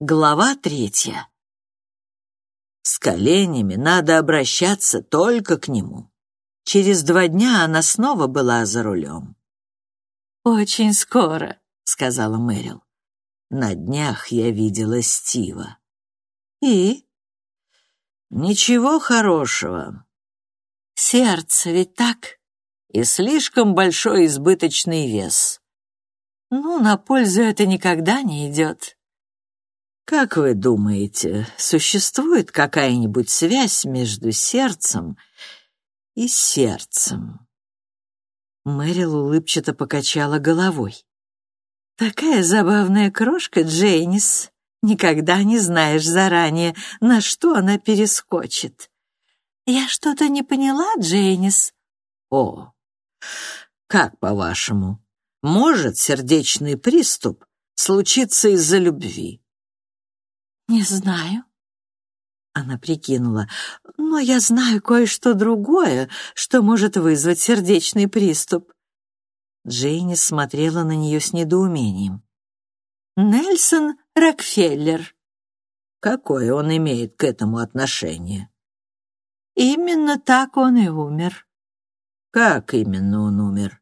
Глава третья. С коленями надо обращаться только к нему. Через два дня она снова была за рулем. «Очень скоро», — сказала Мэрил. На днях я видела Стива. «И?» «Ничего хорошего. Сердце ведь так?» «И слишком большой избыточный вес». «Ну, на пользу это никогда не идет». Как вы думаете, существует какая-нибудь связь между сердцем и сердцем? Мэрил улыбчато покачала головой. Такая забавная крошка, Джейнис. Никогда не знаешь заранее, на что она перескочит. Я что-то не поняла, Джейнис. О, как по-вашему, может сердечный приступ случиться из-за любви? «Не знаю». Она прикинула. «Но я знаю кое-что другое, что может вызвать сердечный приступ». Джейни смотрела на нее с недоумением. «Нельсон Рокфеллер». «Какое он имеет к этому отношение?» «Именно так он и умер». «Как именно он умер?»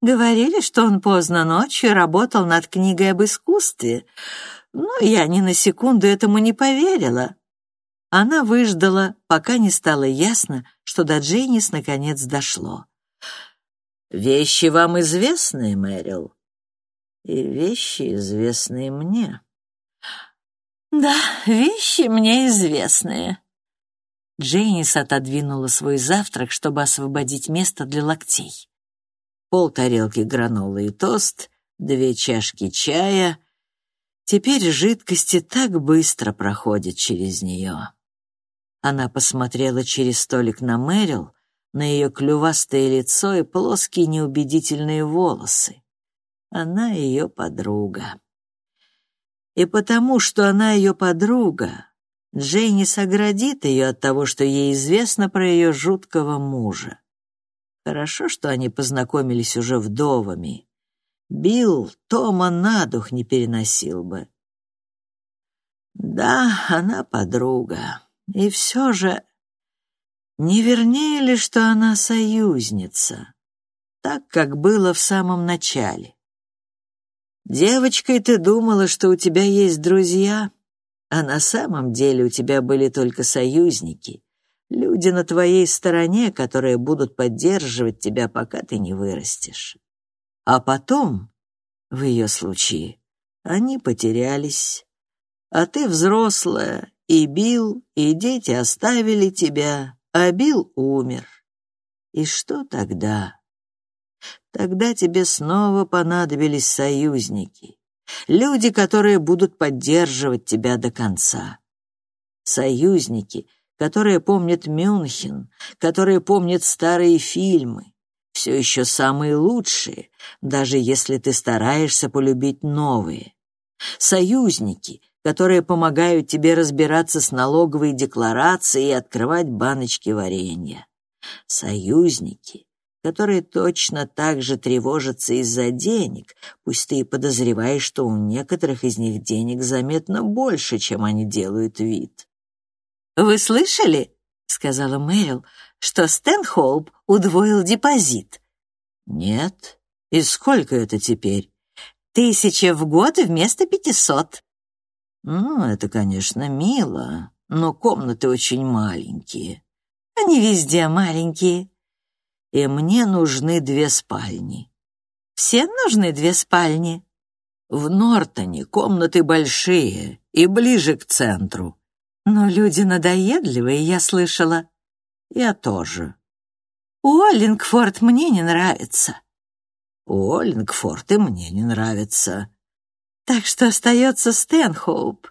«Говорили, что он поздно ночью работал над книгой об искусстве». Но я ни на секунду этому не поверила. Она выждала, пока не стало ясно, что до Джейнис наконец дошло. «Вещи вам известны, Мэрил?» «И вещи, известные мне». «Да, вещи мне известные». Джейнис отодвинула свой завтрак, чтобы освободить место для локтей. Пол тарелки гранолы и тост, две чашки чая — Теперь жидкости так быстро проходят через нее. Она посмотрела через столик на Мэрил, на ее клювастое лицо и плоские неубедительные волосы. Она ее подруга. И потому, что она ее подруга, Джейни соградит ее от того, что ей известно про ее жуткого мужа. Хорошо, что они познакомились уже вдовами, Билл Тома на дух не переносил бы. Да, она подруга. И все же... Не вернее ли, что она союзница? Так, как было в самом начале. Девочкой ты думала, что у тебя есть друзья, а на самом деле у тебя были только союзники, люди на твоей стороне, которые будут поддерживать тебя, пока ты не вырастешь. А потом, в ее случае, они потерялись. А ты взрослая, и Билл, и дети оставили тебя, а Билл умер. И что тогда? Тогда тебе снова понадобились союзники, люди, которые будут поддерживать тебя до конца. Союзники, которые помнят Мюнхен, которые помнят старые фильмы, все еще самые лучшие, даже если ты стараешься полюбить новые. Союзники, которые помогают тебе разбираться с налоговой декларацией и открывать баночки варенья. Союзники, которые точно так же тревожатся из-за денег, пусть ты и подозреваешь, что у некоторых из них денег заметно больше, чем они делают вид. «Вы слышали?» — сказала Мэрил, что Стэнхолп удвоил депозит. Нет. И сколько это теперь? Тысяча в год вместо пятисот. Ну, это, конечно, мило, но комнаты очень маленькие. Они везде маленькие. И мне нужны две спальни. Все нужны две спальни. В Нортоне комнаты большие и ближе к центру. Но люди надоедливые, я слышала. Я тоже. Уоллингфорд мне не нравится. Уоллингфорд и мне не нравится. Так что остается Стэнхоуп.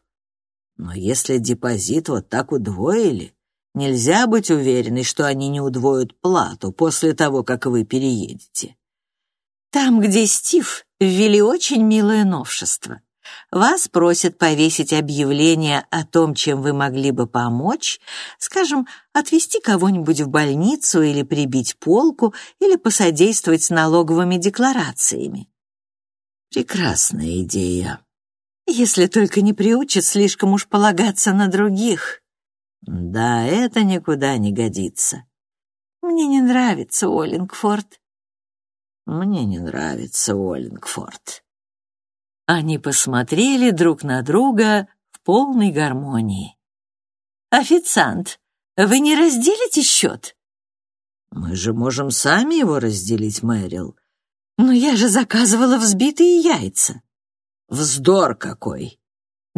Но если депозит вот так удвоили, нельзя быть уверенной, что они не удвоят плату после того, как вы переедете. Там, где Стив, ввели очень милое новшество. Вас просят повесить объявление о том, чем вы могли бы помочь, скажем, отвезти кого-нибудь в больницу или прибить полку, или посодействовать с налоговыми декларациями. Прекрасная идея. Если только не приучит слишком уж полагаться на других. Да, это никуда не годится. Мне не нравится Оллингфорд. Мне не нравится Оллингфорд. Они посмотрели друг на друга в полной гармонии. «Официант, вы не разделите счет?» «Мы же можем сами его разделить, Мэрил». «Но я же заказывала взбитые яйца». «Вздор какой!»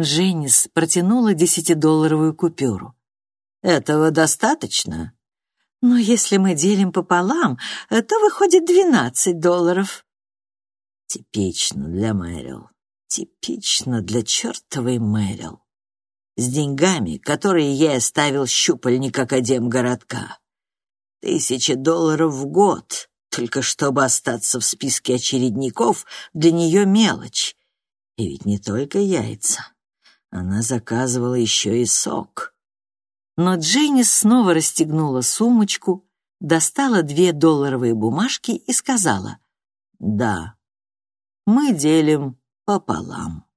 Дженнис протянула десятидолларовую купюру. «Этого достаточно?» «Но если мы делим пополам, то выходит двенадцать долларов». «Типично для Мэрил. Типично для чертовой Мэрил. С деньгами, которые ей оставил щупальник Академгородка. Тысяча долларов в год, только чтобы остаться в списке очередников, для нее мелочь. И ведь не только яйца. Она заказывала еще и сок. Но Дженни снова расстегнула сумочку, достала две долларовые бумажки и сказала, «Да, мы делим пополам».